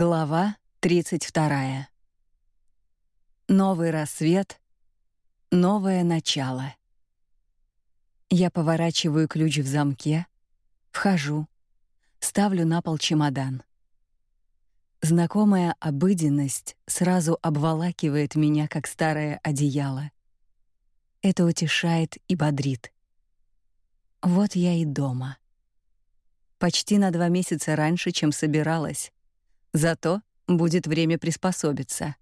Глава 32. Новый рассвет, новое начало. Я поворачиваю ключ в замке, вхожу, ставлю на пол чемодан. Знакомая обыденность сразу обволакивает меня, как старое одеяло. Это утешает и бодрит. Вот я и дома. Почти на два месяца раньше, чем собиралась. Зато будет время приспособиться.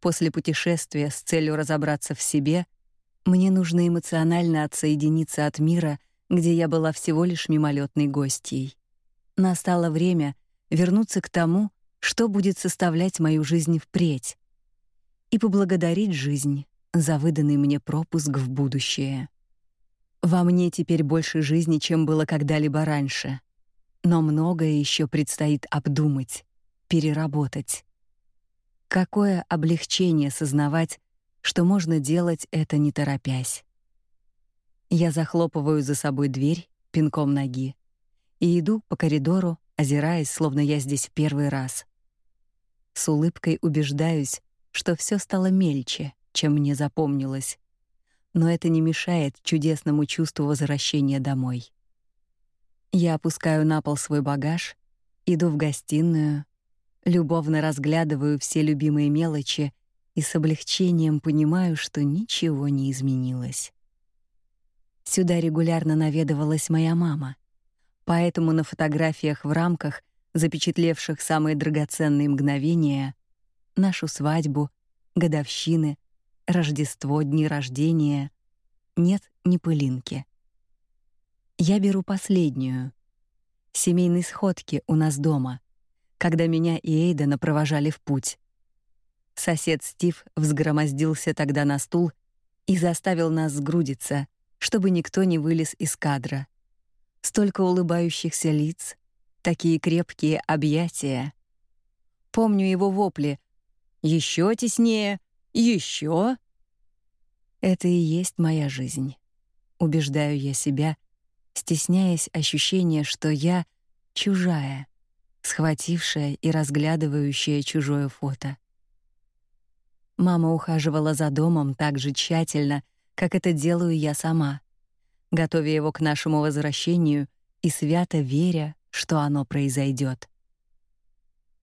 После путешествия с целью разобраться в себе мне нужно эмоционально отсоединиться от мира, где я была всего лишь мимолетной гостьей. Настало время вернуться к тому, что будет составлять мою жизнь впредь, и поблагодарить жизнь за выданный мне пропуск в будущее. Во мне теперь больше жизни, чем было когда-либо раньше но многое еще предстоит обдумать, переработать. Какое облегчение сознавать, что можно делать это не торопясь. Я захлопываю за собой дверь пинком ноги и иду по коридору, озираясь, словно я здесь в первый раз. С улыбкой убеждаюсь, что все стало мельче, чем мне запомнилось. Но это не мешает чудесному чувству возвращения домой. Я опускаю на пол свой багаж, иду в гостиную, любовно разглядываю все любимые мелочи и с облегчением понимаю, что ничего не изменилось. Сюда регулярно наведывалась моя мама. Поэтому на фотографиях в рамках, запечатлевших самые драгоценные мгновения, нашу свадьбу, годовщины, Рождество, дни рождения, нет ни пылинки. Я беру последнюю. Семейные сходки у нас дома, когда меня и Эйдена провожали в путь. Сосед Стив взгромоздился тогда на стул и заставил нас сгрудиться, чтобы никто не вылез из кадра. Столько улыбающихся лиц, такие крепкие объятия. Помню его вопли: «Еще теснее, еще!» Это и есть моя жизнь. Убеждаю я себя, стесняясь ощущения, что я чужая, схватившая и разглядывающая чужое фото. Мама ухаживала за домом так же тщательно, как это делаю я сама, готовя его к нашему возвращению и свято веря, что оно произойдет.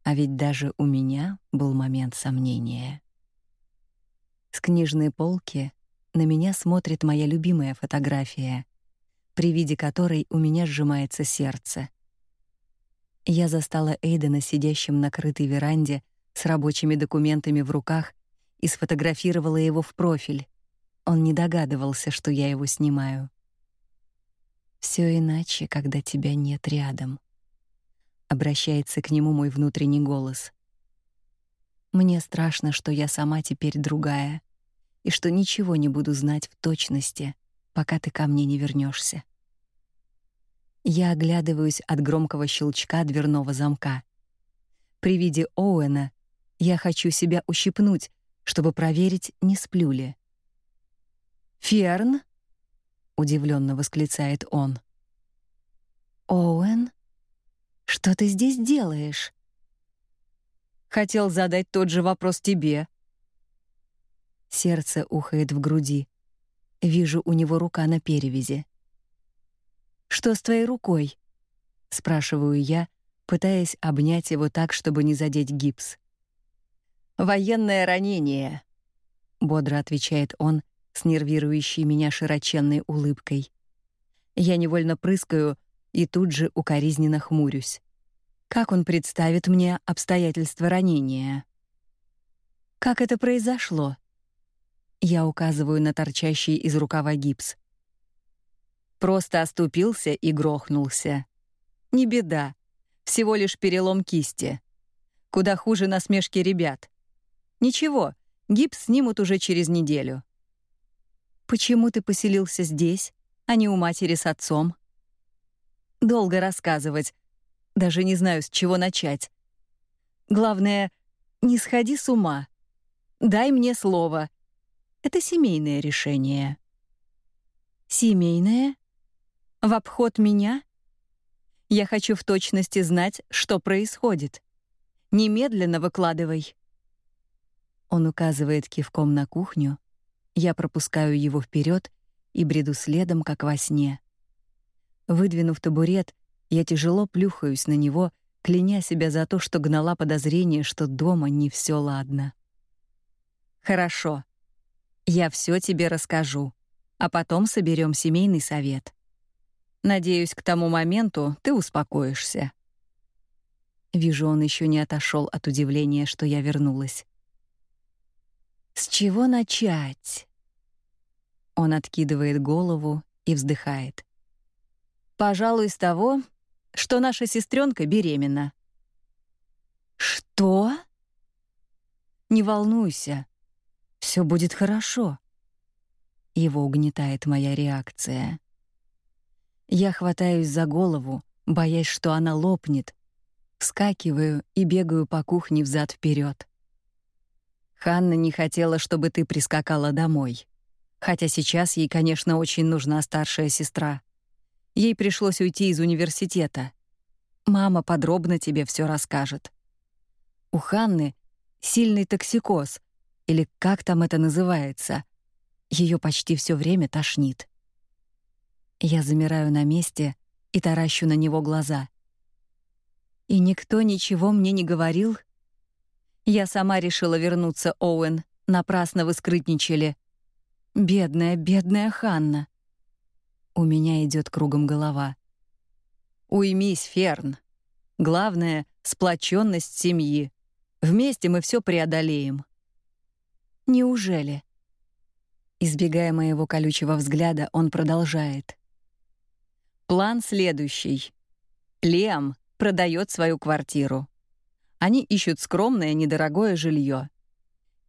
А ведь даже у меня был момент сомнения. С книжной полки на меня смотрит моя любимая фотография, при виде которой у меня сжимается сердце. Я застала Эйдена сидящим на крытой веранде с рабочими документами в руках и сфотографировала его в профиль. Он не догадывался, что я его снимаю. Все иначе, когда тебя нет рядом. Обращается к нему мой внутренний голос. Мне страшно, что я сама теперь другая и что ничего не буду знать в точности, пока ты ко мне не вернешься. Я оглядываюсь от громкого щелчка дверного замка. При виде Оуэна я хочу себя ущипнуть, чтобы проверить, не сплю ли. «Ферн?» — удивленно восклицает он. «Оуэн? Что ты здесь делаешь?» «Хотел задать тот же вопрос тебе», Сердце ухает в груди. Вижу у него рука на перевязи. Что с твоей рукой? спрашиваю я, пытаясь обнять его так, чтобы не задеть гипс. Военное ранение, бодро отвечает он с нервирующей меня широченной улыбкой. Я невольно прыскаю и тут же укоризненно хмурюсь. Как он представит мне обстоятельства ранения? Как это произошло? Я указываю на торчащий из рукава гипс. Просто оступился и грохнулся. Не беда. Всего лишь перелом кисти. Куда хуже насмешки ребят. Ничего, гипс снимут уже через неделю. Почему ты поселился здесь, а не у матери с отцом? Долго рассказывать. Даже не знаю, с чего начать. Главное, не сходи с ума. Дай мне слово — это семейное решение. Семейное? В обход меня? Я хочу в точности знать, что происходит. Немедленно выкладывай. Он указывает кивком на кухню. Я пропускаю его вперед и бреду следом, как во сне. Выдвинув табурет, я тяжело плюхаюсь на него, кляня себя за то, что гнала подозрение, что дома не все ладно. Хорошо. Я все тебе расскажу, а потом соберем семейный совет. Надеюсь, к тому моменту ты успокоишься. Вижу, он еще не отошел от удивления, что я вернулась. С чего начать? Он откидывает голову и вздыхает. Пожалуй, с того, что наша сестренка беременна. Что? Не волнуйся. Все будет хорошо. Его угнетает моя реакция. Я хватаюсь за голову, боясь, что она лопнет. Вскакиваю и бегаю по кухне взад вперед. Ханна не хотела, чтобы ты прискакала домой. Хотя сейчас ей, конечно, очень нужна старшая сестра. Ей пришлось уйти из университета. Мама подробно тебе все расскажет. У Ханны сильный токсикоз, или как там это называется. Ее почти все время тошнит. Я замираю на месте и таращу на него глаза. И никто ничего мне не говорил. Я сама решила вернуться, Оуэн. Напрасно вы скрытничали. Бедная, бедная Ханна. У меня идет кругом голова. Уймись, Ферн. Главное сплоченность семьи. Вместе мы все преодолеем. Неужели? Избегая моего колючего взгляда, он продолжает. План следующий. Лем продает свою квартиру. Они ищут скромное, недорогое жилье.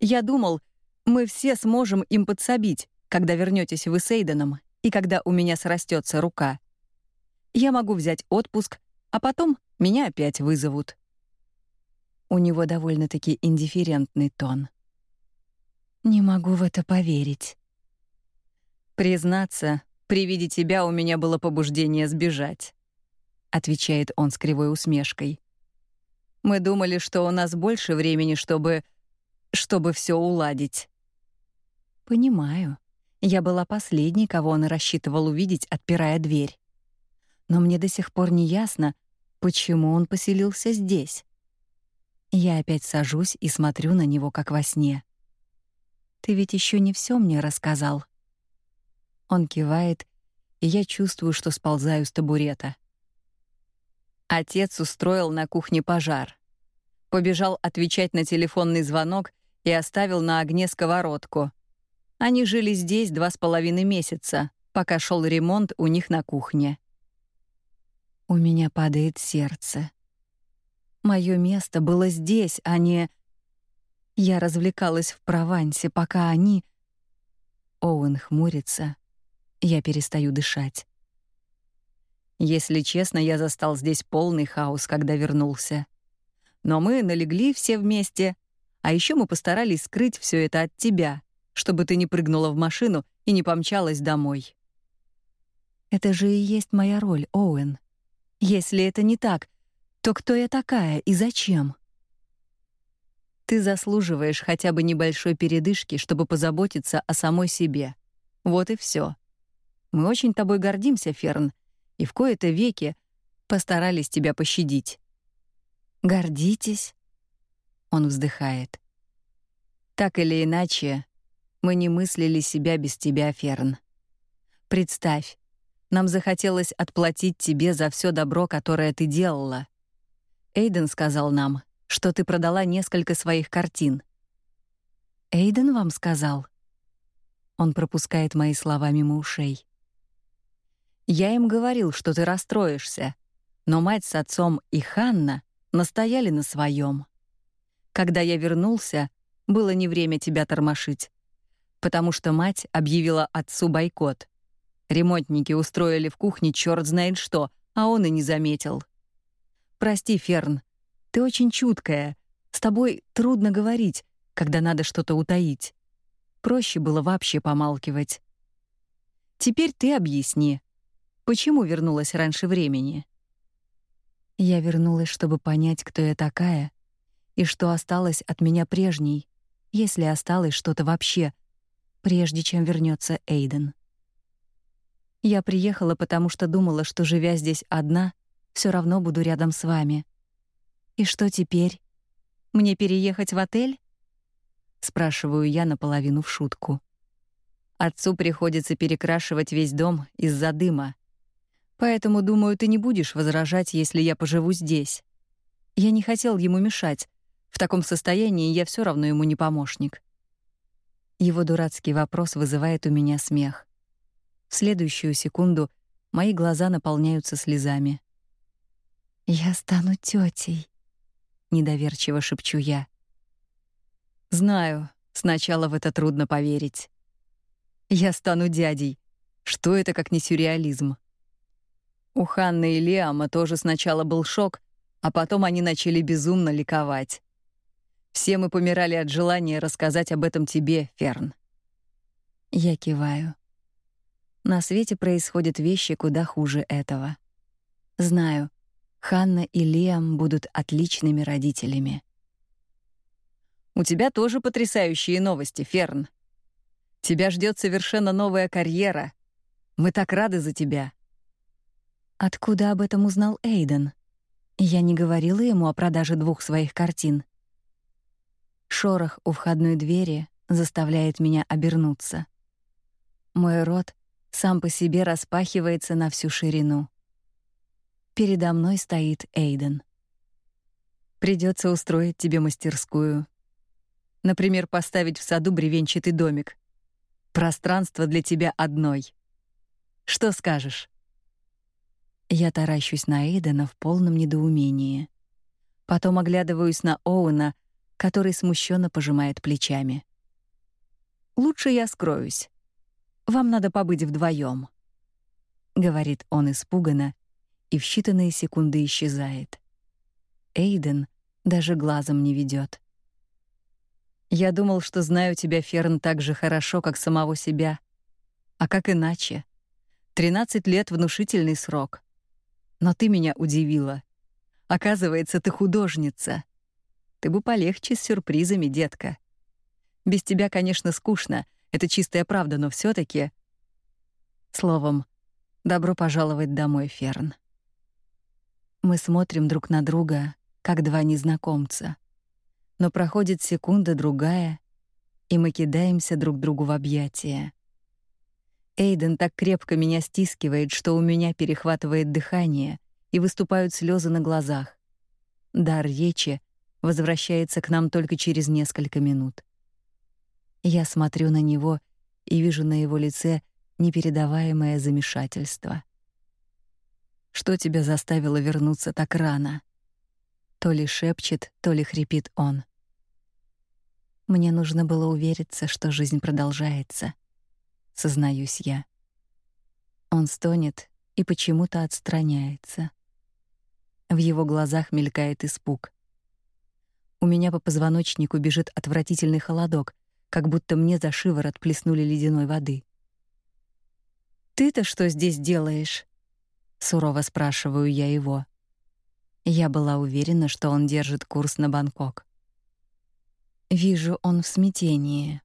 Я думал, мы все сможем им подсобить, когда вернетесь вы с Эйденом и когда у меня срастется рука. Я могу взять отпуск, а потом меня опять вызовут. У него довольно-таки индифферентный тон. Не могу в это поверить. Признаться, при виде тебя у меня было побуждение сбежать, отвечает он с кривой усмешкой. Мы думали, что у нас больше времени, чтобы чтобы все уладить. Понимаю. Я была последней, кого он рассчитывал увидеть, отпирая дверь. Но мне до сих пор не ясно, почему он поселился здесь. Я опять сажусь и смотрю на него, как во сне. Ты ведь еще не все мне рассказал. Он кивает, и я чувствую, что сползаю с табурета. Отец устроил на кухне пожар. Побежал отвечать на телефонный звонок и оставил на огне сковородку. Они жили здесь два с половиной месяца, пока шел ремонт у них на кухне. У меня падает сердце. Мое место было здесь, а не... Я развлекалась в Провансе, пока они... Оуэн хмурится. Я перестаю дышать. Если честно, я застал здесь полный хаос, когда вернулся. Но мы налегли все вместе, а еще мы постарались скрыть все это от тебя чтобы ты не прыгнула в машину и не помчалась домой. Это же и есть моя роль, Оуэн. Если это не так, то кто я такая и зачем? Ты заслуживаешь хотя бы небольшой передышки, чтобы позаботиться о самой себе. Вот и все. Мы очень тобой гордимся, Ферн, и в кои-то веки постарались тебя пощадить. Гордитесь? Он вздыхает. Так или иначе, мы не мыслили себя без тебя, Ферн. Представь, нам захотелось отплатить тебе за все добро, которое ты делала. Эйден сказал нам, что ты продала несколько своих картин. Эйден вам сказал? Он пропускает мои слова мимо ушей. Я им говорил, что ты расстроишься, но мать с отцом и Ханна настояли на своем. Когда я вернулся, было не время тебя тормошить потому что мать объявила отцу бойкот. Ремонтники устроили в кухне черт знает что, а он и не заметил. Прости, Ферн, ты очень чуткая. С тобой трудно говорить, когда надо что-то утаить. Проще было вообще помалкивать. Теперь ты объясни, почему вернулась раньше времени? Я вернулась, чтобы понять, кто я такая, и что осталось от меня прежней, если осталось что-то вообще, прежде чем вернется Эйден. Я приехала, потому что думала, что живя здесь одна, все равно буду рядом с вами. И что теперь? Мне переехать в отель? спрашиваю я наполовину в шутку. Отцу приходится перекрашивать весь дом из-за дыма. Поэтому, думаю, ты не будешь возражать, если я поживу здесь. Я не хотел ему мешать. В таком состоянии я все равно ему не помощник. Его дурацкий вопрос вызывает у меня смех. В следующую секунду мои глаза наполняются слезами. Я стану тетей, недоверчиво шепчу я. Знаю, сначала в это трудно поверить. Я стану дядей. Что это как не сюрреализм? У Ханны и Лиама тоже сначала был шок, а потом они начали безумно ликовать. Все мы помирали от желания рассказать об этом тебе, Ферн. Я киваю. На свете происходят вещи куда хуже этого. Знаю, Ханна и Лиам будут отличными родителями. У тебя тоже потрясающие новости, Ферн. Тебя ждет совершенно новая карьера. Мы так рады за тебя. Откуда об этом узнал Эйден? Я не говорила ему о продаже двух своих картин. Шорох у входной двери заставляет меня обернуться. Мой рот сам по себе распахивается на всю ширину. Передо мной стоит Эйден. Придется устроить тебе мастерскую, Например, поставить в саду бревенчатый домик. Пространство для тебя одной. Что скажешь? Я таращусь на Эйдена в полном недоумении. Потом оглядываюсь на Оуэна, который смущенно пожимает плечами. Лучше я скроюсь. Вам надо побыть вдвоем, говорит он испуганно и в считанные секунды исчезает. Эйден даже глазом не ведет. Я думал, что знаю тебя, Ферн, так же хорошо, как самого себя. А как иначе? Тринадцать лет — внушительный срок. Но ты меня удивила. Оказывается, ты художница. Ты бы полегче с сюрпризами, детка. Без тебя, конечно, скучно, это чистая правда, но все таки Словом, добро пожаловать домой, Ферн. Мы смотрим друг на друга, как два незнакомца но проходит секунда-другая, и мы кидаемся друг другу в объятия. Эйден так крепко меня стискивает, что у меня перехватывает дыхание и выступают слезы на глазах. Дар речи возвращается к нам только через несколько минут. Я смотрю на него и вижу на его лице непередаваемое замешательство. Что тебя заставило вернуться так рано? То ли шепчет, то ли хрипит он. Мне нужно было увериться, что жизнь продолжается. Сознаюсь я. Он стонет и почему-то отстраняется. В его глазах мелькает испуг. У меня по позвоночнику бежит отвратительный холодок, как будто мне за шиворот плеснули ледяной воды. «Ты-то что здесь делаешь?» — сурово спрашиваю я его. Я была уверена, что он держит курс на Бангкок. Вижу, он в смятении.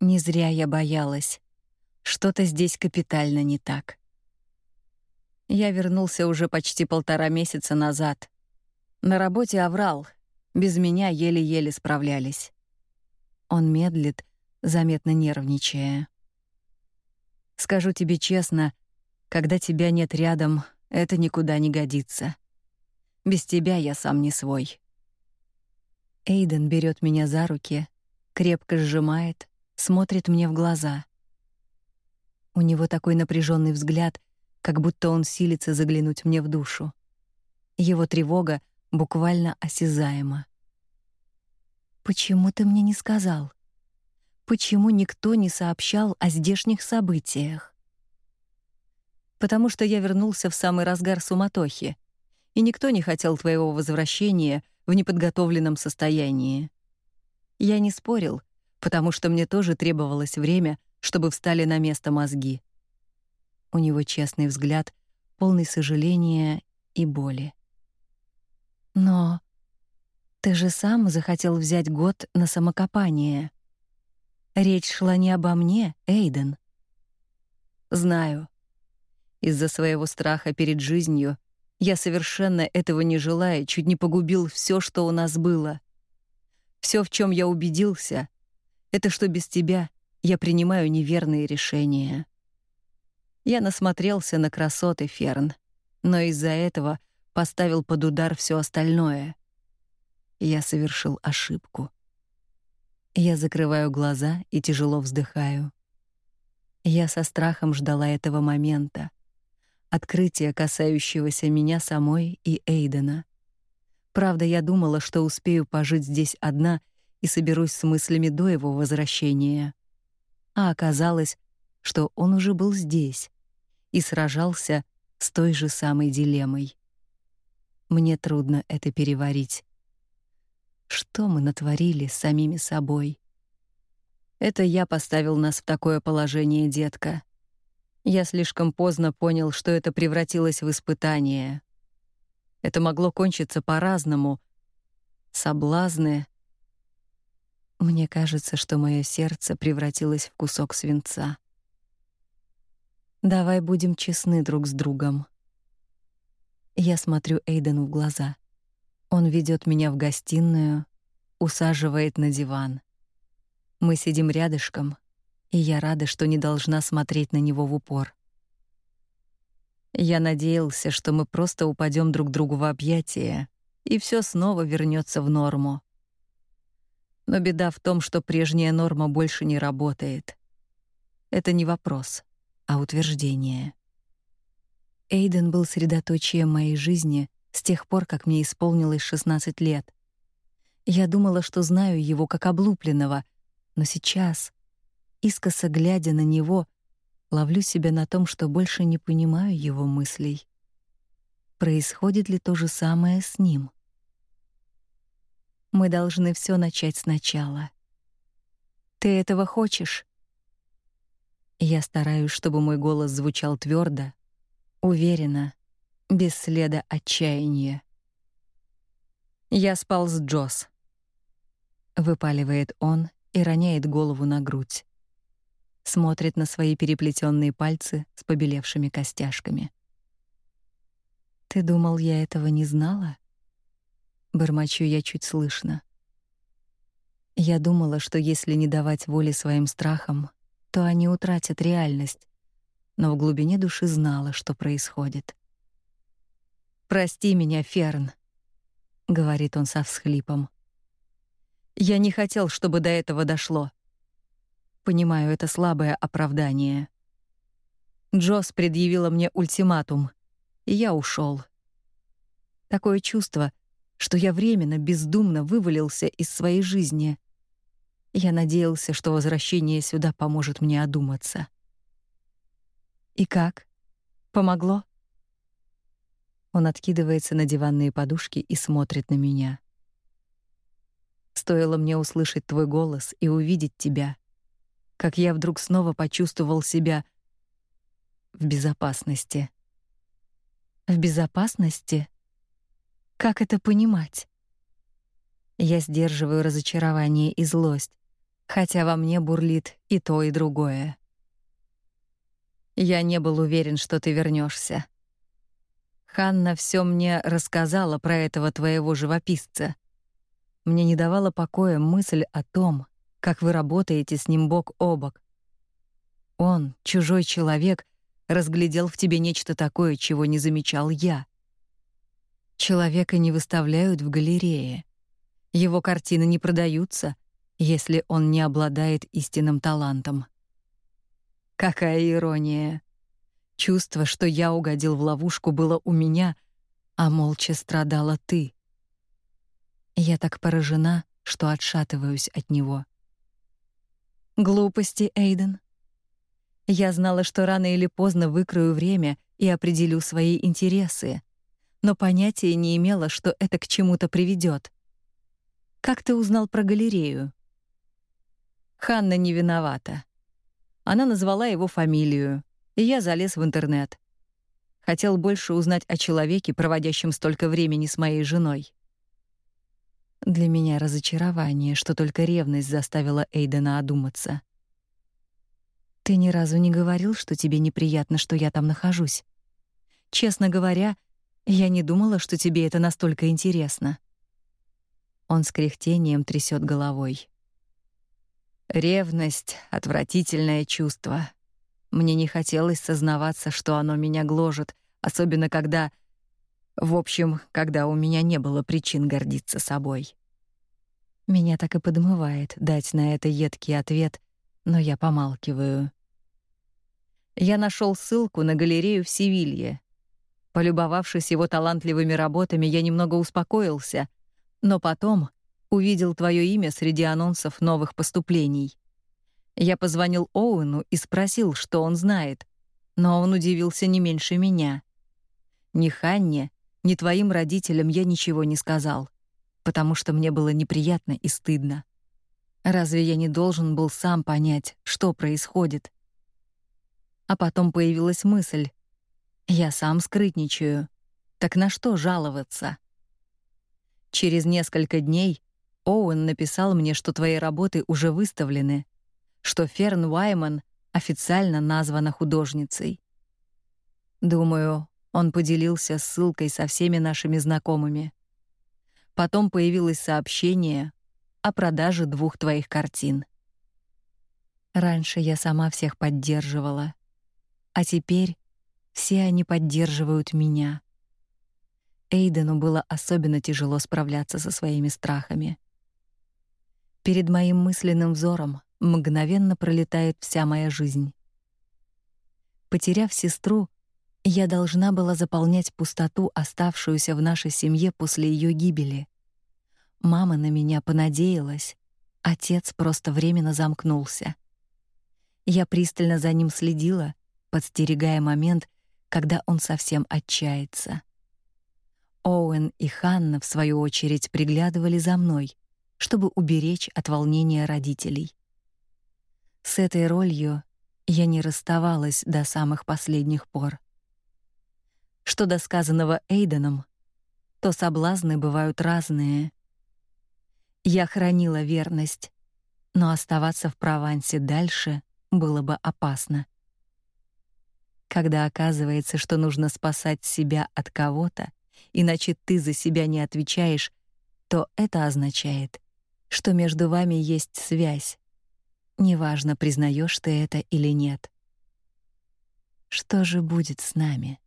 Не зря я боялась. Что-то здесь капитально не так. Я вернулся уже почти полтора месяца назад. На работе оврал. Без меня еле-еле справлялись. Он медлит, заметно нервничая. Скажу тебе честно, когда тебя нет рядом, это никуда не годится. Без тебя я сам не свой. Эйден берет меня за руки, крепко сжимает, смотрит мне в глаза. У него такой напряженный взгляд, как будто он силится заглянуть мне в душу. Его тревога буквально осязаема. Почему ты мне не сказал? Почему никто не сообщал о здешних событиях? Потому что я вернулся в самый разгар суматохи, и никто не хотел твоего возвращения в неподготовленном состоянии. Я не спорил, потому что мне тоже требовалось время, чтобы встали на место мозги. У него честный взгляд, полный сожаления и боли. Но Ты же сам захотел взять год на самокопание. Речь шла не обо мне, Эйден. Знаю. Из-за своего страха перед жизнью я совершенно этого не желая, чуть не погубил все, что у нас было. Все, в чем я убедился, это что без тебя я принимаю неверные решения. Я насмотрелся на красоты, Ферн, но из-за этого поставил под удар все остальное. Я совершил ошибку. Я закрываю глаза и тяжело вздыхаю. Я со страхом ждала этого момента, открытия, касающегося меня самой и Эйдена. Правда, я думала, что успею пожить здесь одна и соберусь с мыслями до его возвращения. А оказалось, что он уже был здесь и сражался с той же самой дилеммой. Мне трудно это переварить. Что мы натворили с самими собой? Это я поставил нас в такое положение, детка. Я слишком поздно понял, что это превратилось в испытание. Это могло кончиться по-разному. Соблазны. Мне кажется, что мое сердце превратилось в кусок свинца. Давай будем честны друг с другом. Я смотрю Эйдену в глаза. Он ведет меня в гостиную, усаживает на диван. Мы сидим рядышком, и я рада, что не должна смотреть на него в упор. Я надеялся, что мы просто упадем друг другу в объятия, и все снова вернется в норму. Но беда в том, что прежняя норма больше не работает. Это не вопрос, а утверждение. Эйден был средоточием моей жизни с тех пор, как мне исполнилось 16 лет. Я думала, что знаю его как облупленного, но сейчас, искоса глядя на него, ловлю себя на том, что больше не понимаю его мыслей. Происходит ли то же самое с ним? Мы должны все начать сначала. Ты этого хочешь? Я стараюсь, чтобы мой голос звучал твердо, уверенно, без следа отчаяния. Я спал с Джос. Выпаливает он и роняет голову на грудь смотрит на свои переплетенные пальцы с побелевшими костяшками. Ты думал, я этого не знала? Бормочу я чуть слышно. Я думала, что если не давать воли своим страхам, то они утратят реальность, но в глубине души знала, что происходит. Прости меня, Ферн, говорит он со всхлипом. Я не хотел, чтобы до этого дошло. Понимаю, это слабое оправдание. Джос предъявила мне ультиматум, и я ушел. Такое чувство, что я временно бездумно вывалился из своей жизни. Я надеялся, что возвращение сюда поможет мне одуматься. И как? Помогло? Он откидывается на диванные подушки и смотрит на меня. Стоило мне услышать твой голос и увидеть тебя, как я вдруг снова почувствовал себя в безопасности. В безопасности? Как это понимать? Я сдерживаю разочарование и злость, хотя во мне бурлит и то, и другое. Я не был уверен, что ты вернешься. Ханна все мне рассказала про этого твоего живописца. Мне не давала покоя мысль о том, как вы работаете с ним бок о бок. Он, чужой человек, разглядел в тебе нечто такое, чего не замечал я. Человека не выставляют в галерее. Его картины не продаются, если он не обладает истинным талантом. Какая ирония. Чувство, что я угодил в ловушку, было у меня, а молча страдала ты. Я так поражена, что отшатываюсь от него. Глупости, Эйден. Я знала, что рано или поздно выкрою время и определю свои интересы, но понятия не имела, что это к чему-то приведет. Как ты узнал про галерею? Ханна не виновата. Она назвала его фамилию, и я залез в интернет. Хотел больше узнать о человеке, проводящем столько времени с моей женой. Для меня разочарование, что только ревность заставила Эйдена одуматься. Ты ни разу не говорил, что тебе неприятно, что я там нахожусь. Честно говоря, я не думала, что тебе это настолько интересно. Он с кряхтением трясет головой. Ревность отвратительное чувство. Мне не хотелось сознаваться, что оно меня гложет, особенно когда в общем, когда у меня не было причин гордиться собой. Меня так и подмывает дать на это едкий ответ, но я помалкиваю. Я нашел ссылку на галерею в Севилье. Полюбовавшись его талантливыми работами, я немного успокоился, но потом увидел твое имя среди анонсов новых поступлений. Я позвонил Оуэну и спросил, что он знает, но он удивился не меньше меня. Ни Ханне, ни твоим родителям я ничего не сказал, потому что мне было неприятно и стыдно. Разве я не должен был сам понять, что происходит? А потом появилась мысль: я сам скрытничаю. Так на что жаловаться? Через несколько дней Оуэн написал мне, что твои работы уже выставлены, что Ферн Уайман официально названа художницей. Думаю, он поделился ссылкой со всеми нашими знакомыми. Потом появилось сообщение о продаже двух твоих картин. Раньше я сама всех поддерживала, а теперь все они поддерживают меня. Эйдену было особенно тяжело справляться со своими страхами. Перед моим мысленным взором мгновенно пролетает вся моя жизнь. Потеряв сестру, я должна была заполнять пустоту, оставшуюся в нашей семье после ее гибели. Мама на меня понадеялась, отец просто временно замкнулся. Я пристально за ним следила, подстерегая момент, когда он совсем отчается. Оуэн и Ханна в свою очередь приглядывали за мной, чтобы уберечь от волнения родителей. С этой ролью я не расставалась до самых последних пор. Что до сказанного Эйденом, то соблазны бывают разные. Я хранила верность, но оставаться в Провансе дальше было бы опасно. Когда оказывается, что нужно спасать себя от кого-то, иначе ты за себя не отвечаешь, то это означает, что между вами есть связь. Неважно, признаешь ты это или нет. Что же будет с нами?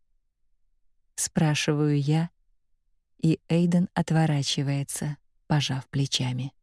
Спрашиваю я, и Эйден отворачивается, пожав плечами.